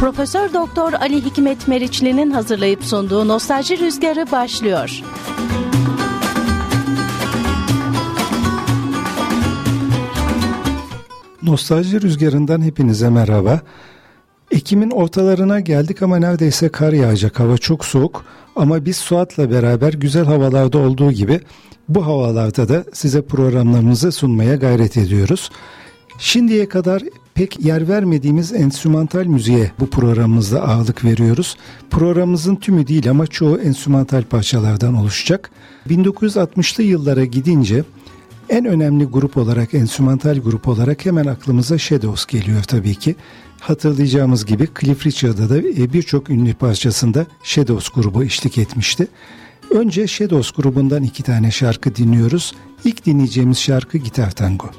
Profesör Doktor Ali Hikmet Meriçli'nin hazırlayıp sunduğu Nostalji Rüzgarı başlıyor. Nostalji Rüzgarı'ndan hepinize merhaba. Ekim'in ortalarına geldik ama neredeyse kar yağacak. Hava çok soğuk ama biz Suat'la beraber güzel havalarda olduğu gibi bu havalarda da size programlarımızı sunmaya gayret ediyoruz. Şimdiye kadar pek yer vermediğimiz enstrümantal müziğe bu programımızda ağırlık veriyoruz. Programımızın tümü değil ama çoğu enstrümantal parçalardan oluşacak. 1960'lı yıllara gidince en önemli grup olarak, enstrümantal grup olarak hemen aklımıza Shadows geliyor tabii ki. Hatırlayacağımız gibi Cliff Richard'da da e, birçok ünlü parçasında Shadows grubu eşlik etmişti. Önce Shadows grubundan iki tane şarkı dinliyoruz. İlk dinleyeceğimiz şarkı Gitar Tango.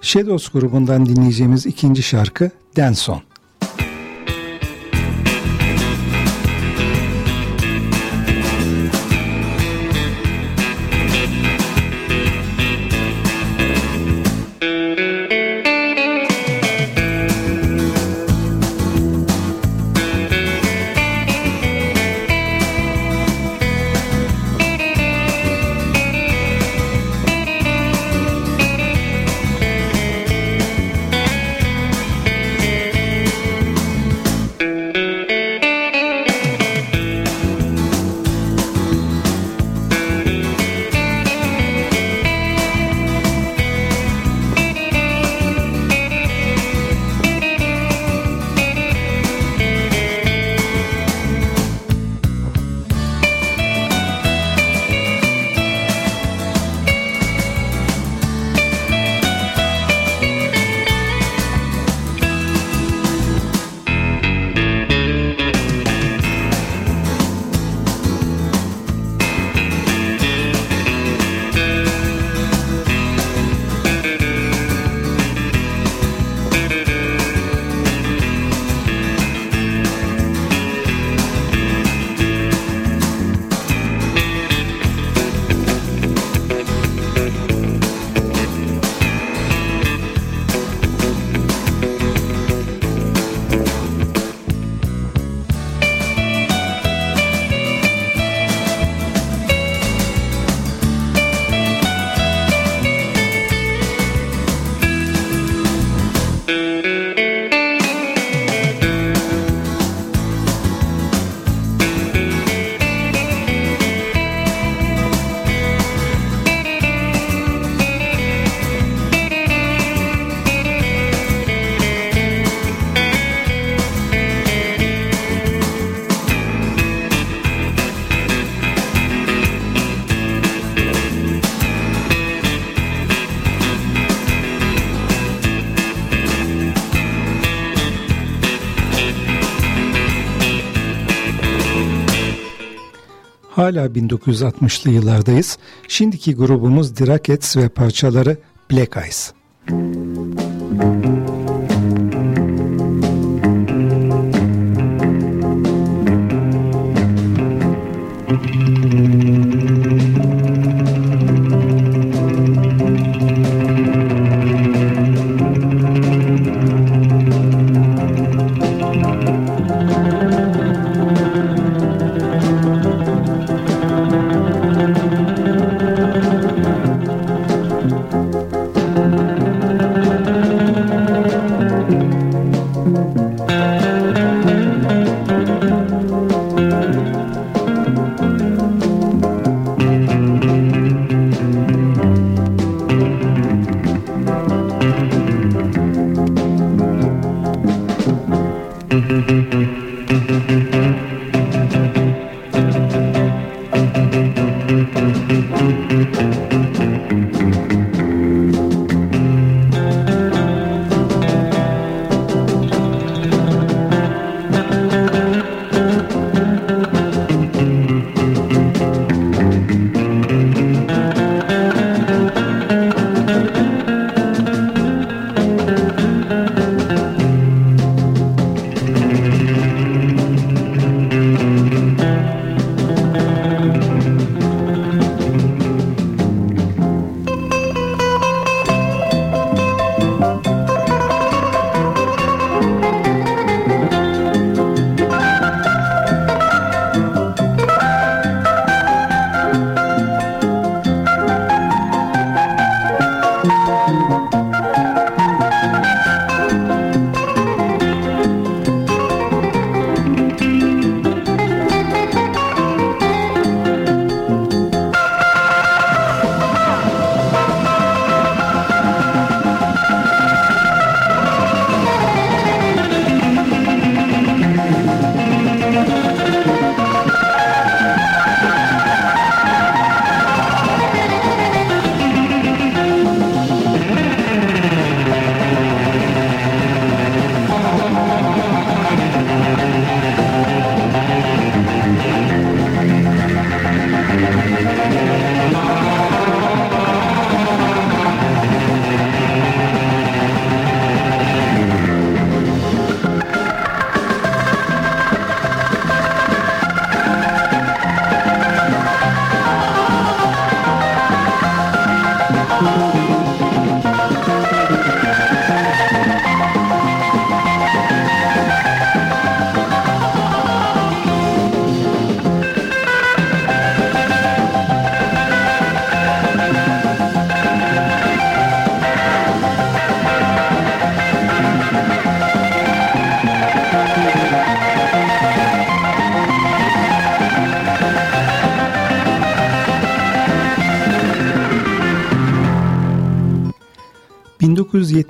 Shadows grubundan dinleyeceğimiz ikinci şarkı Dance Hala 1960'lı yıllardayız. Şimdiki grubumuz The ve parçaları Black Eyes. Müzik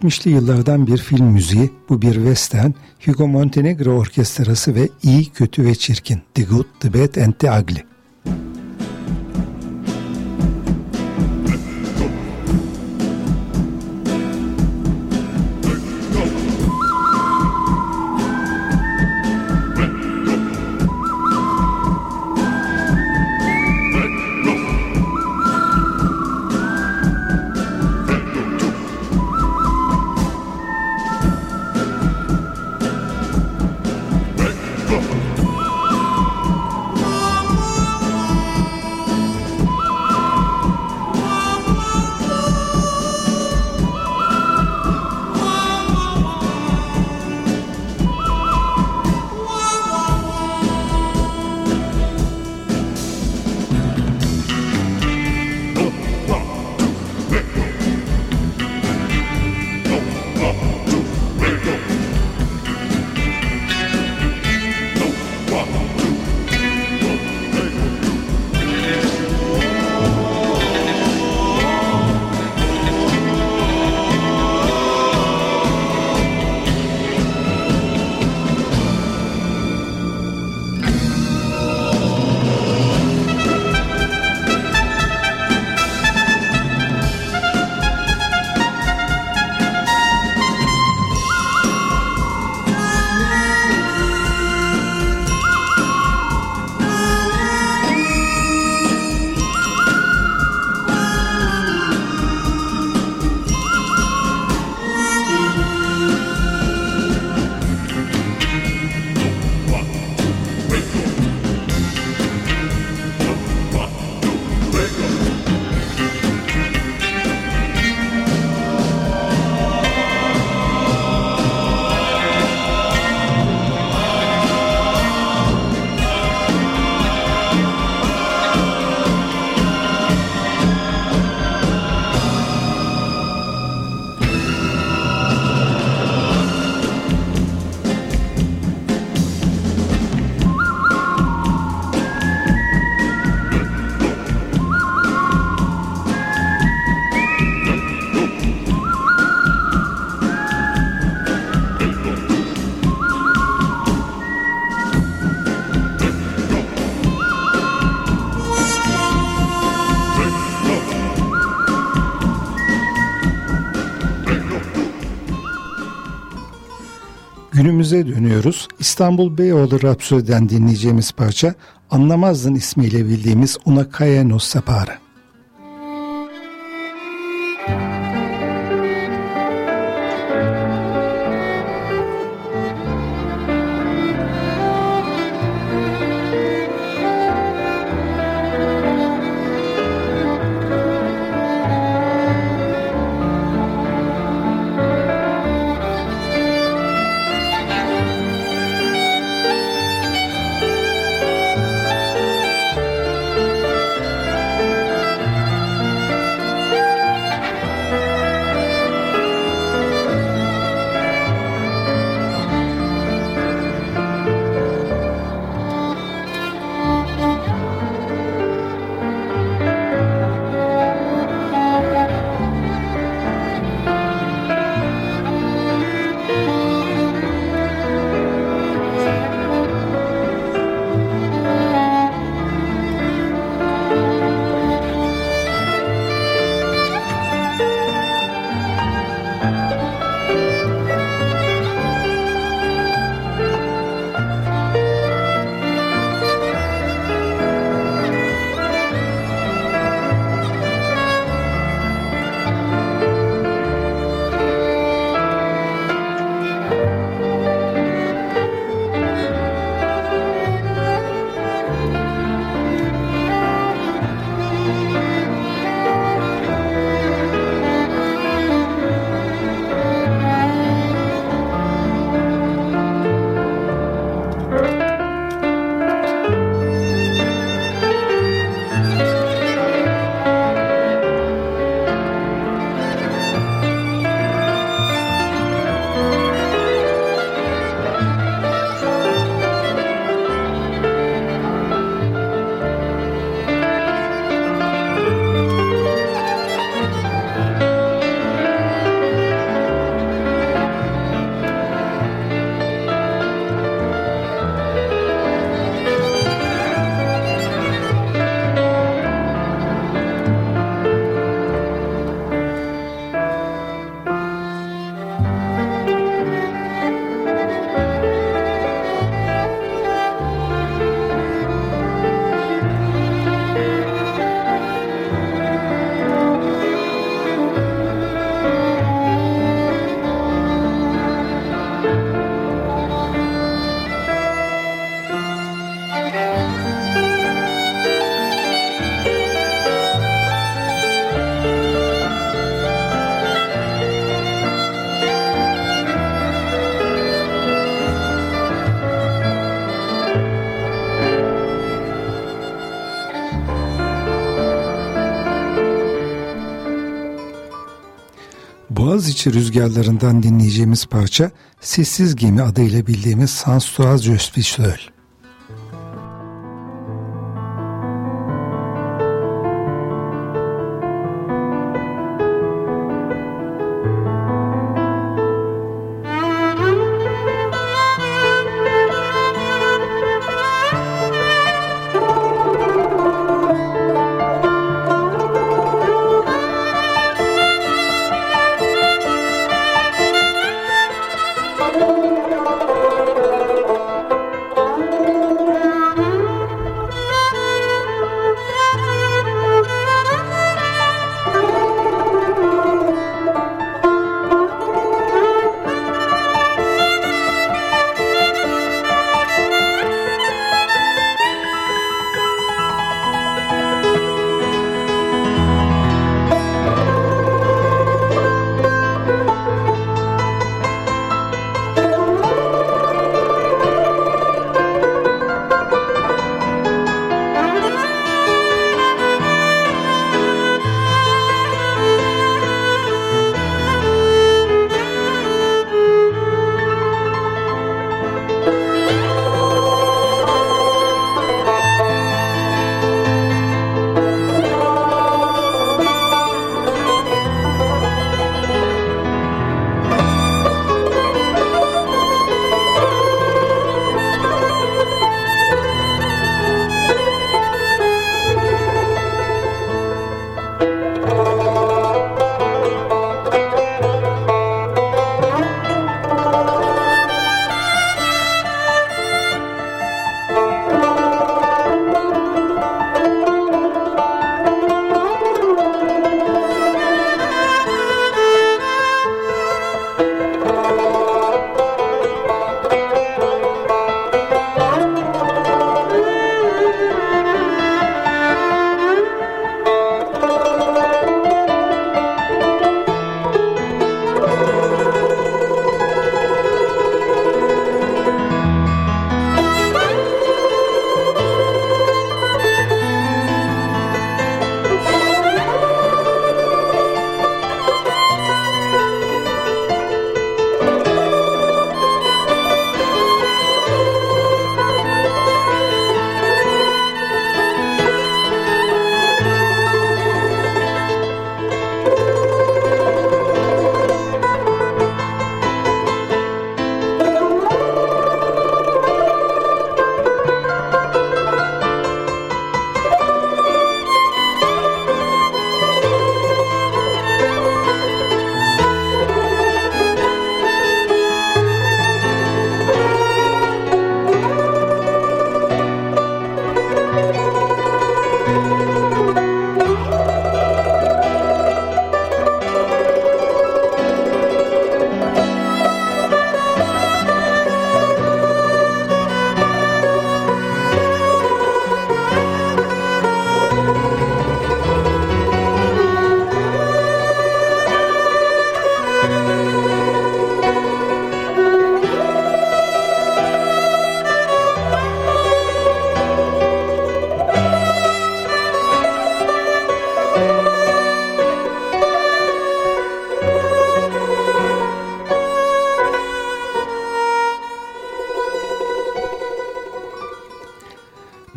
...1970'li yıllardan bir film müziği, bu bir western, Hugo Montenegro Orkestrası ve İyi, Kötü ve Çirkin, The Good, The Bad and The Ugly. Günümüze dönüyoruz. İstanbul Beyoğlu Rapsodi'den dinleyeceğimiz parça Anlamazdın ismiyle bildiğimiz Una Cae Nos. Boğaziçi rüzgarlarından dinleyeceğimiz parça Sessiz Gemi adıyla bildiğimiz Sans Toaz Jösfişlöl.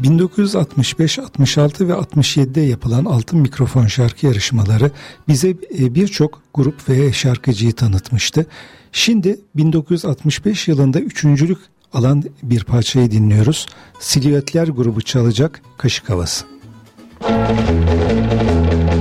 1965, 66 ve 67'de yapılan Altın Mikrofon şarkı yarışmaları bize e, birçok grup ve şarkıcıyı tanıtmıştı. Şimdi 1965 yılında üçüncülük alan bir parçayı dinliyoruz. Silüetler grubu çalacak Kaşık Havası. Müzik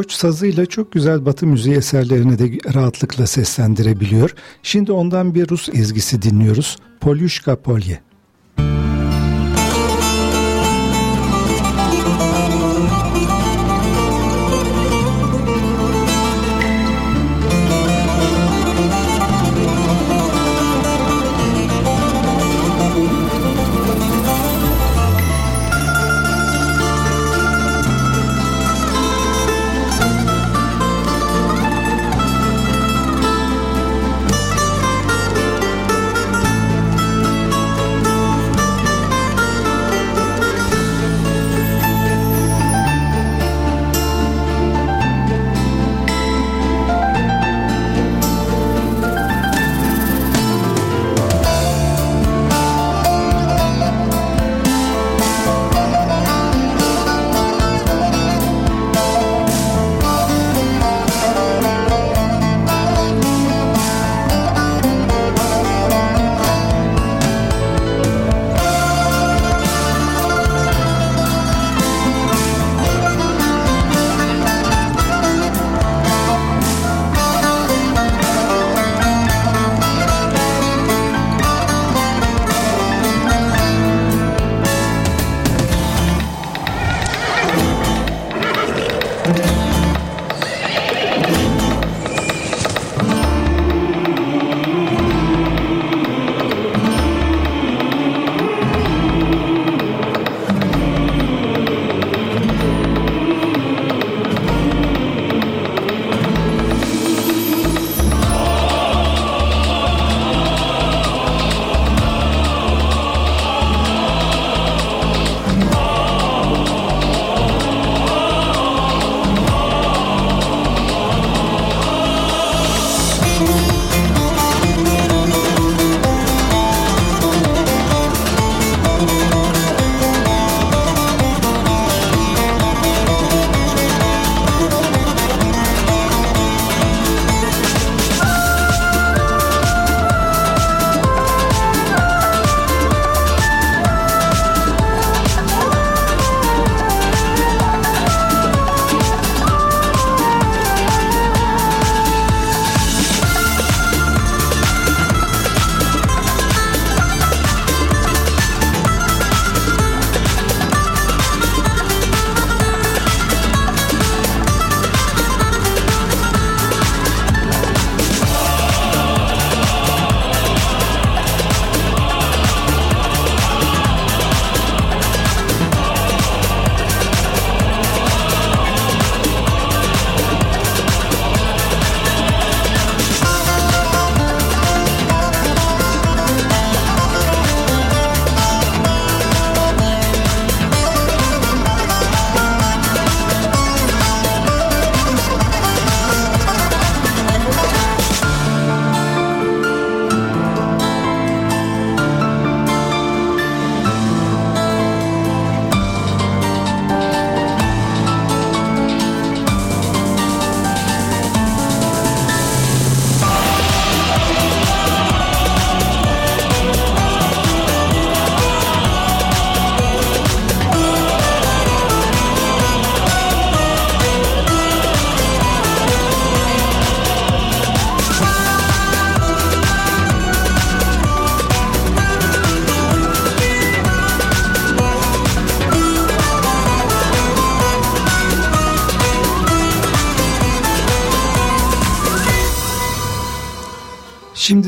Koç sazıyla çok güzel batı müziği eserlerini de rahatlıkla seslendirebiliyor. Şimdi ondan bir Rus ezgisi dinliyoruz. Polyushka Polye.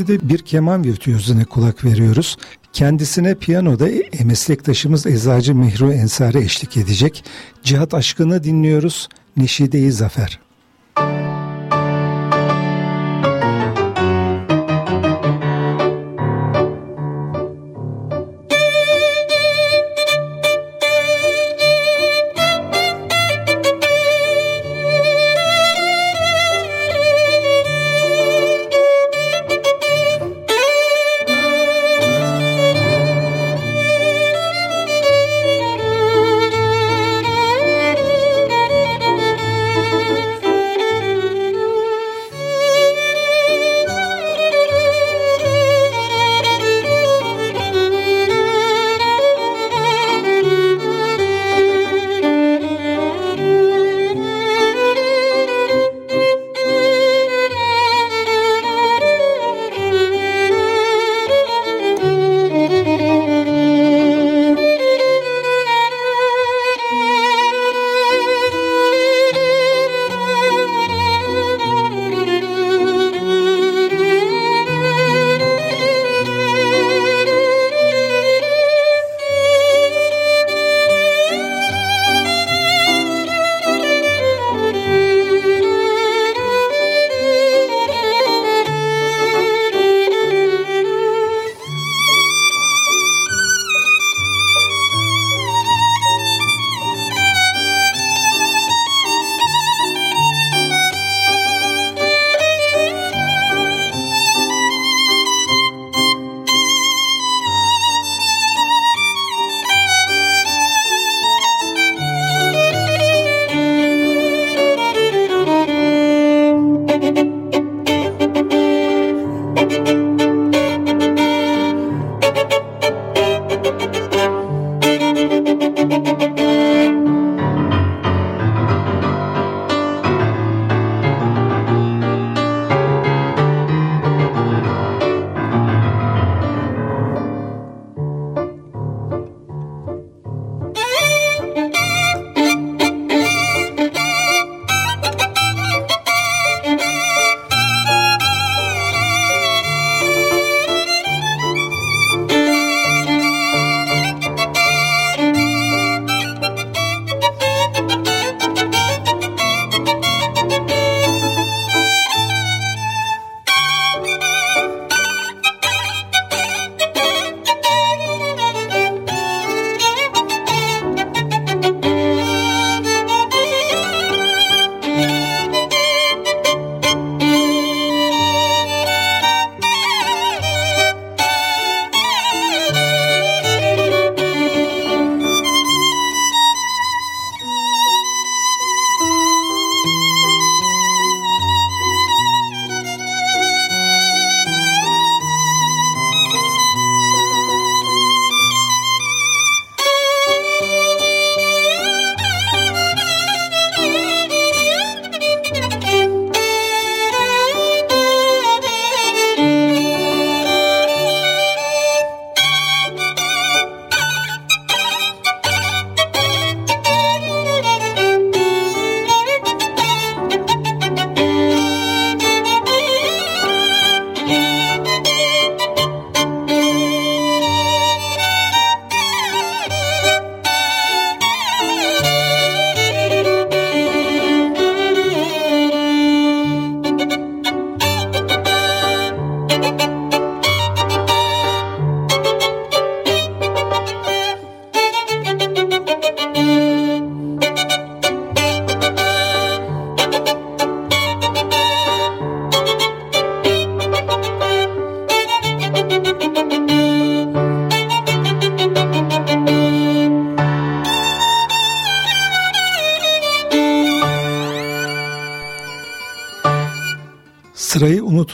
De bir keman virtüözüne kulak veriyoruz. Kendisine piyanoda e, meslektaşımız Eczacı Mihru Ensari eşlik edecek. Cihat Aşkı'nı dinliyoruz. Neşide-i Zafer.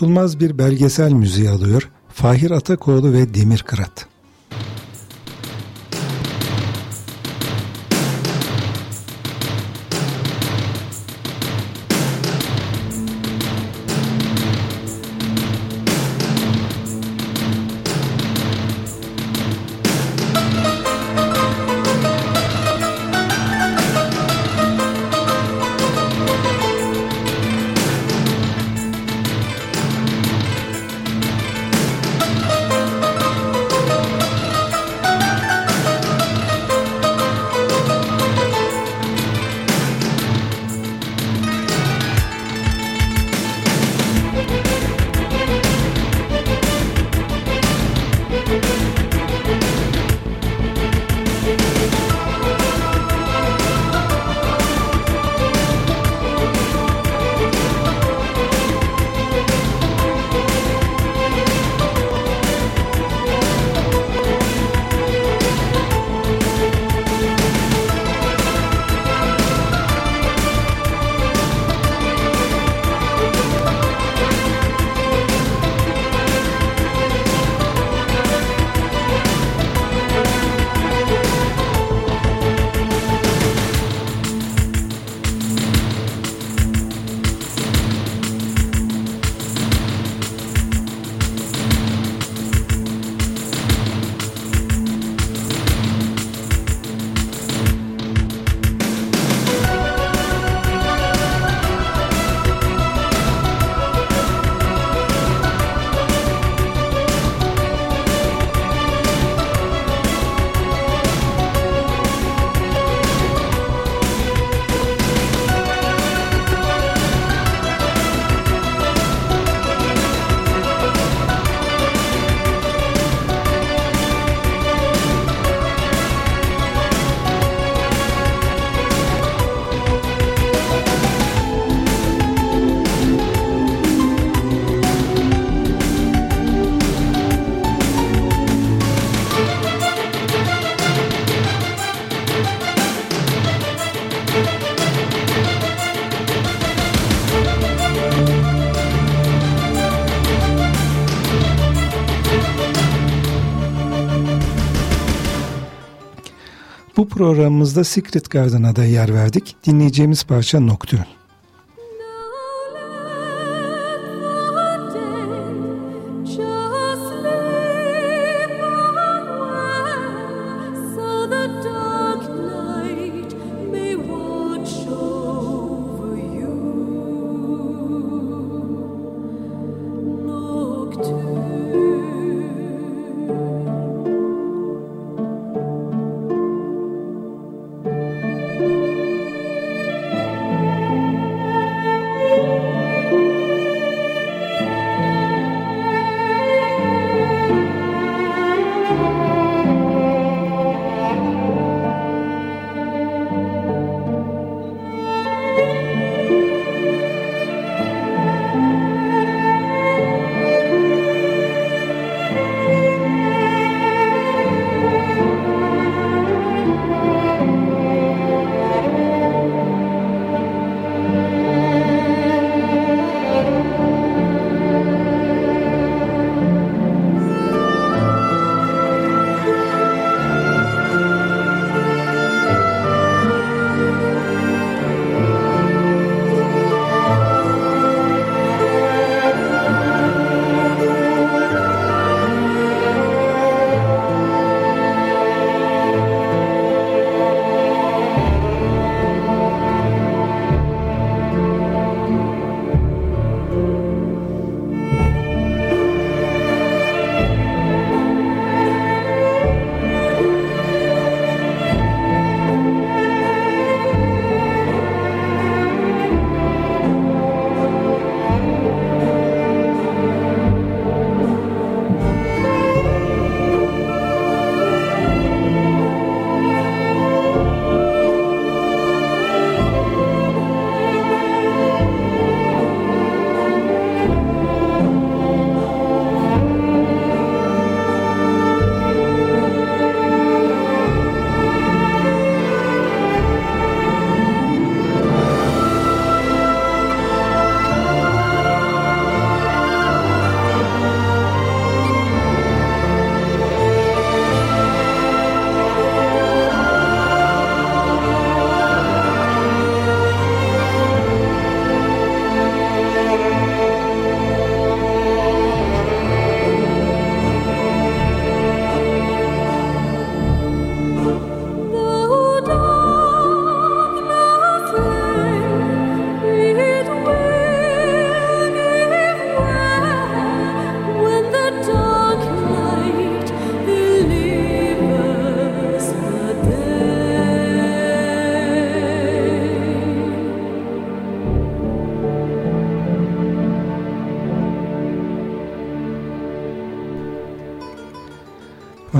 Unutulmaz bir belgesel müziği alıyor. Fahir Atakoğlu ve Demir Kırat. Programımızda Secret Garden'a da yer verdik. Dinleyeceğimiz parça Nocturne.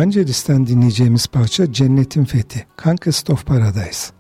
Vangelis'ten dinleyeceğimiz parça Cennetin Fethi, Conquest of Paradise.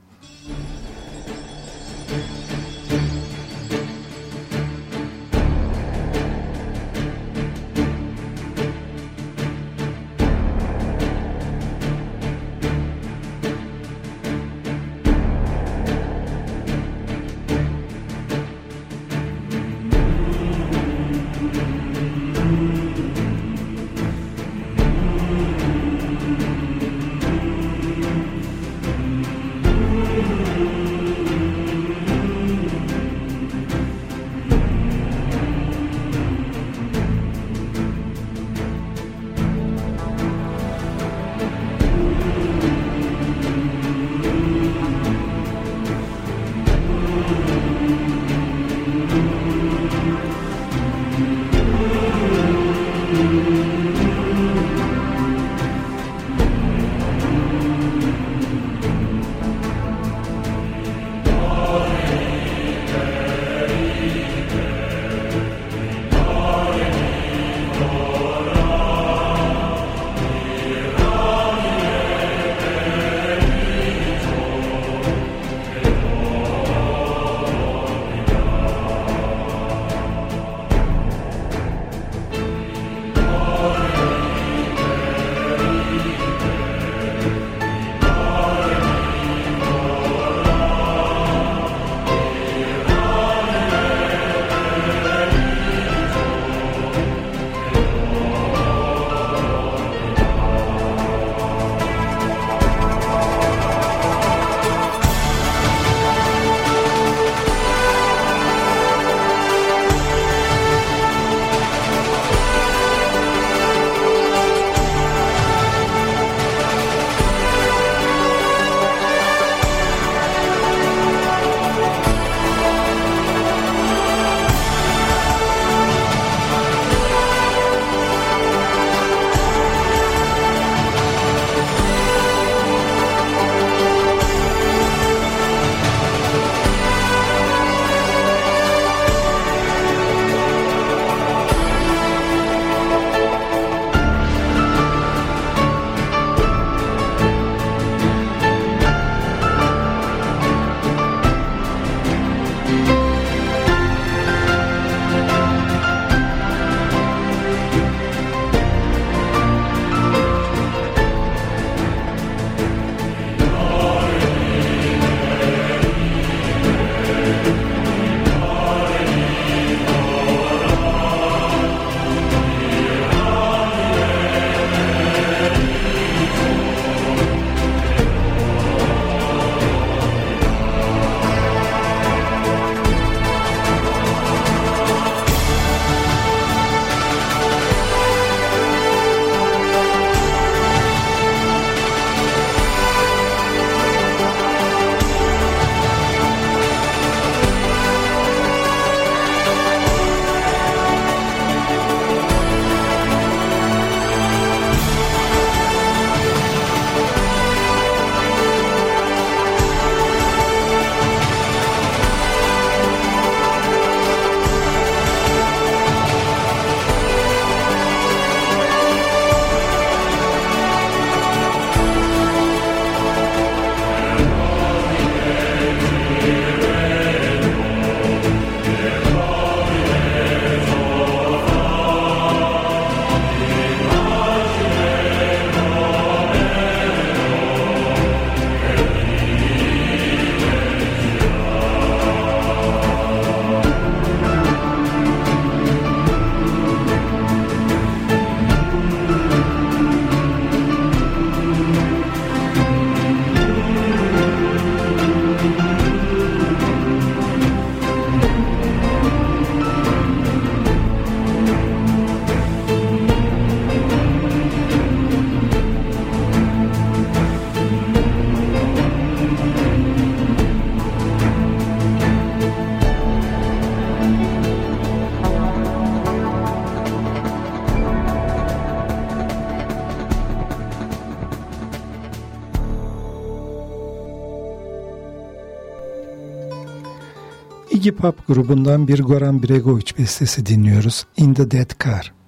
Iggy Pop grubundan bir Goran Bregovic bestesi dinliyoruz. In the Dead Car.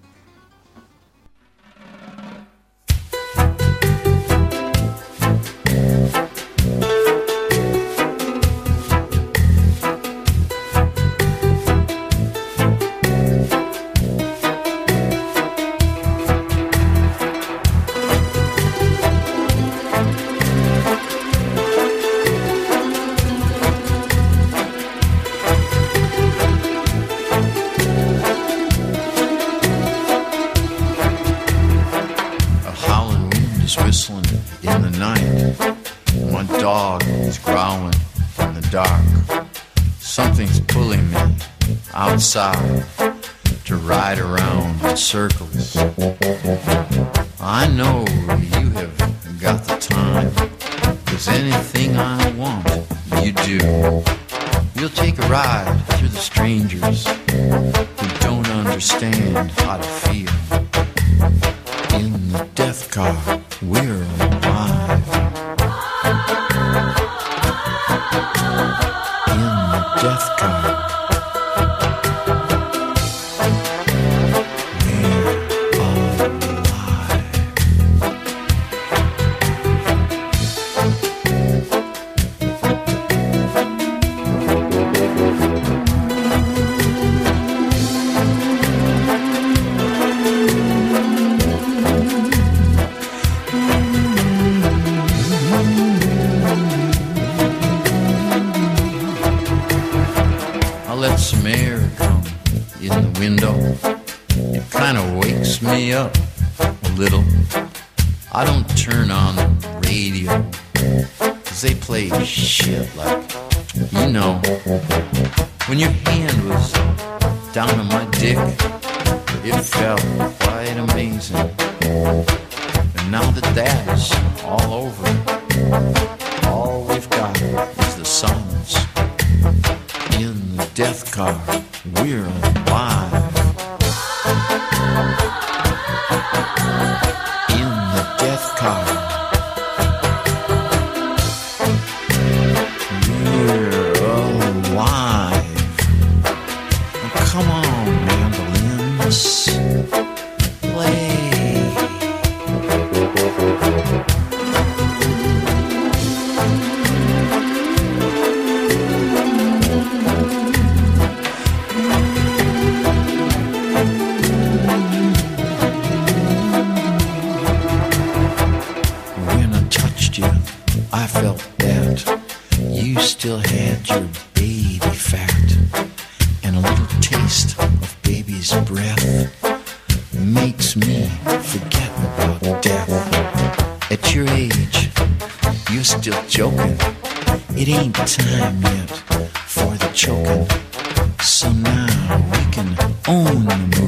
We're taste of baby's breath makes me forget about death. At your age, you're still joking. It ain't time yet for the choking. So now we can own the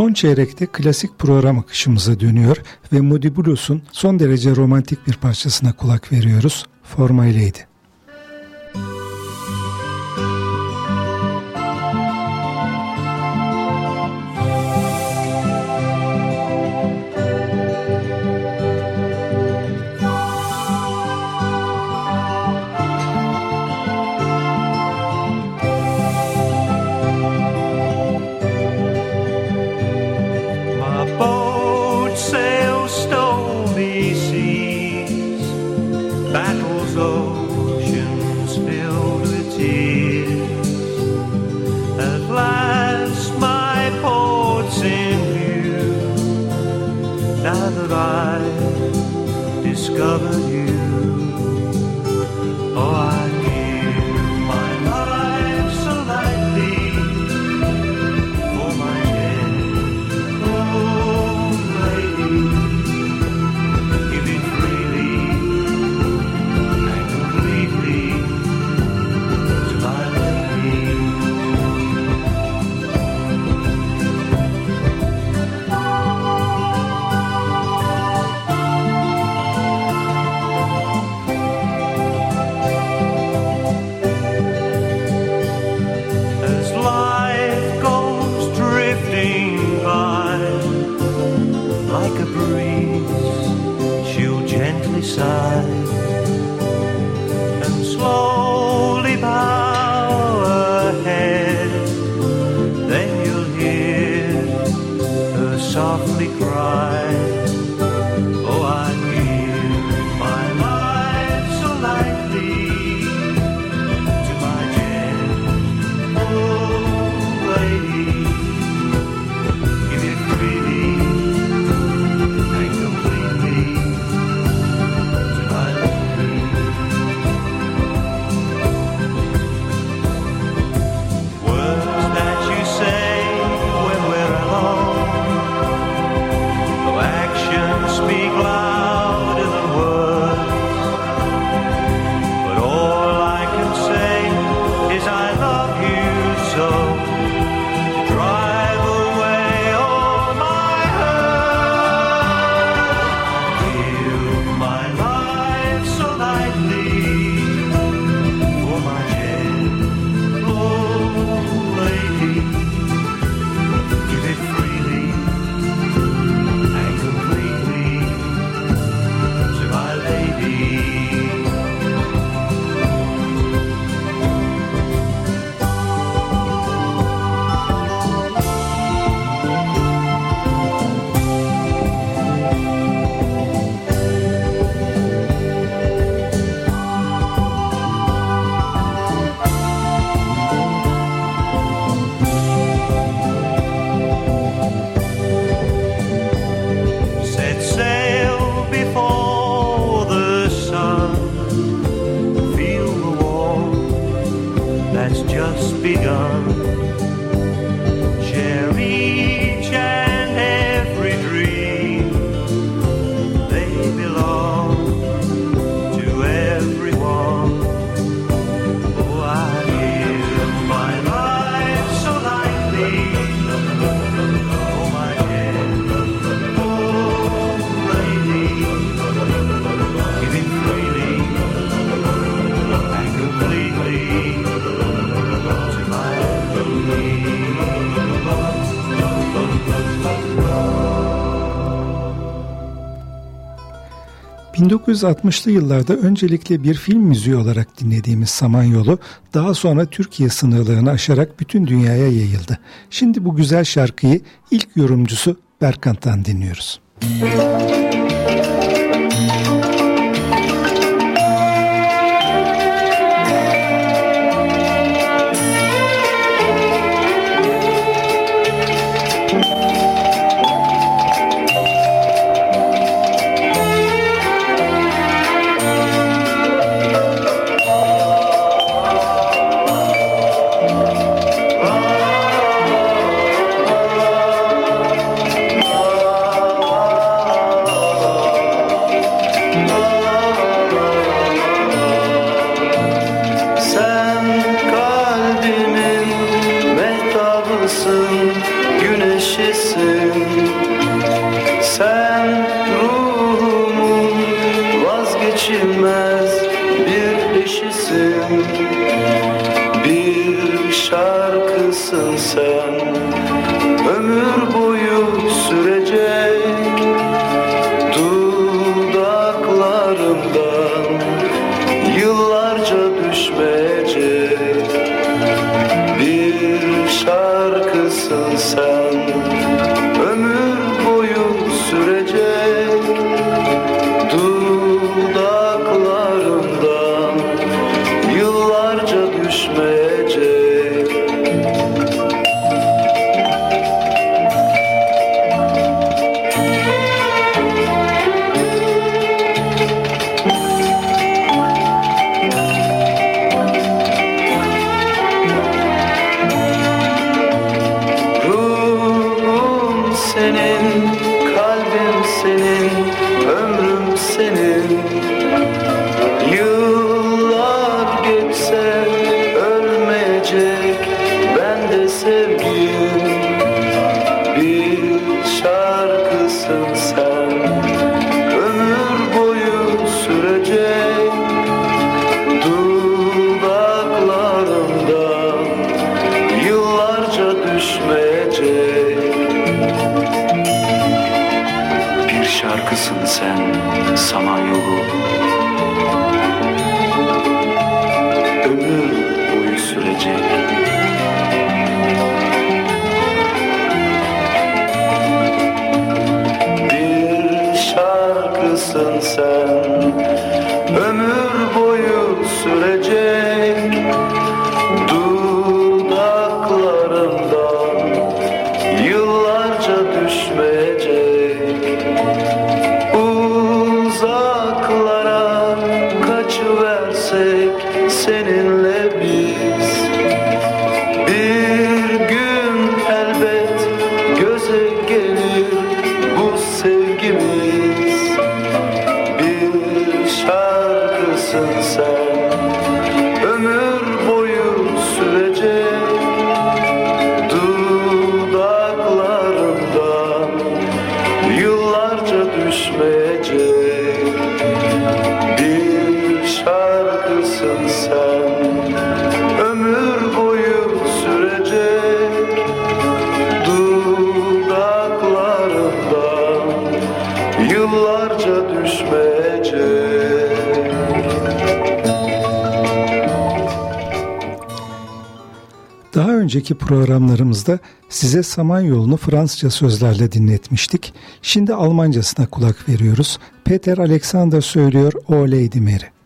Son çeyrekte klasik program akışımıza dönüyor ve Moody Blues'un son derece romantik bir parçasına kulak veriyoruz. For ...1960'lı yıllarda öncelikle bir film müziği olarak dinlediğimiz Samanyolu... ...daha sonra Türkiye sınırlarını aşarak bütün dünyaya yayıldı. Şimdi bu güzel şarkıyı ilk yorumcusu Berkant'tan dinliyoruz. Müzik önceki programlarımızda size Samanyolu'nu Fransızca sözlerle dinletmiştik. Şimdi Almancasına kulak veriyoruz. Peter Alexander söylüyor O Lady Mary.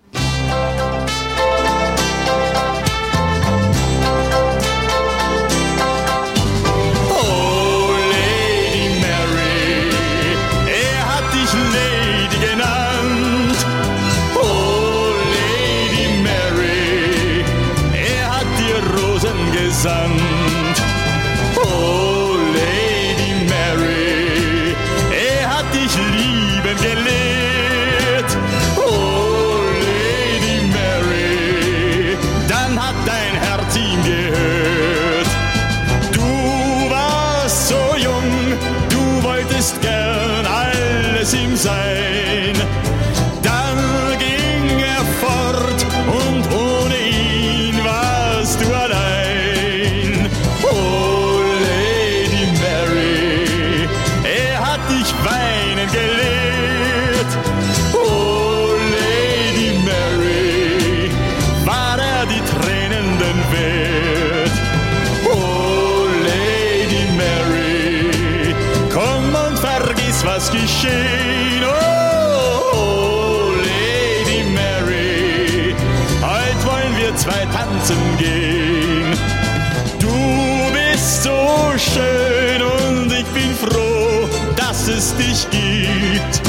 gibt.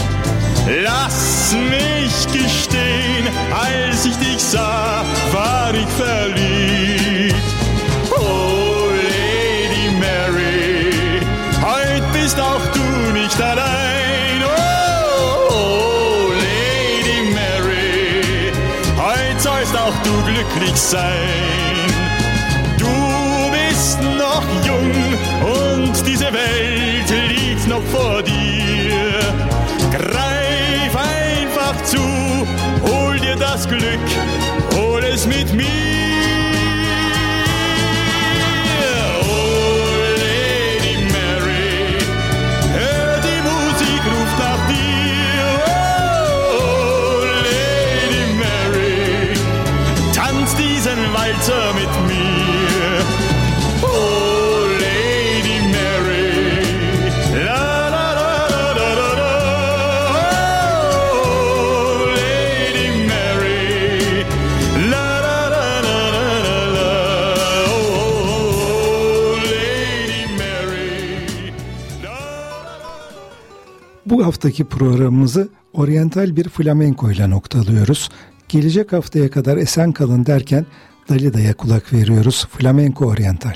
Lass mich gestehen, als ich dich sah, war ich verliebt. Oh Lady Mary, heute bist auch du nicht allein. Oh, oh Lady Mary, heute sollst auch du glücklich sein. meet me Bu haftaki programımızı oryantal bir flamenko ile noktalıyoruz. Gelecek haftaya kadar esen kalın derken Dalida'ya kulak veriyoruz. Flamenko Oryantal.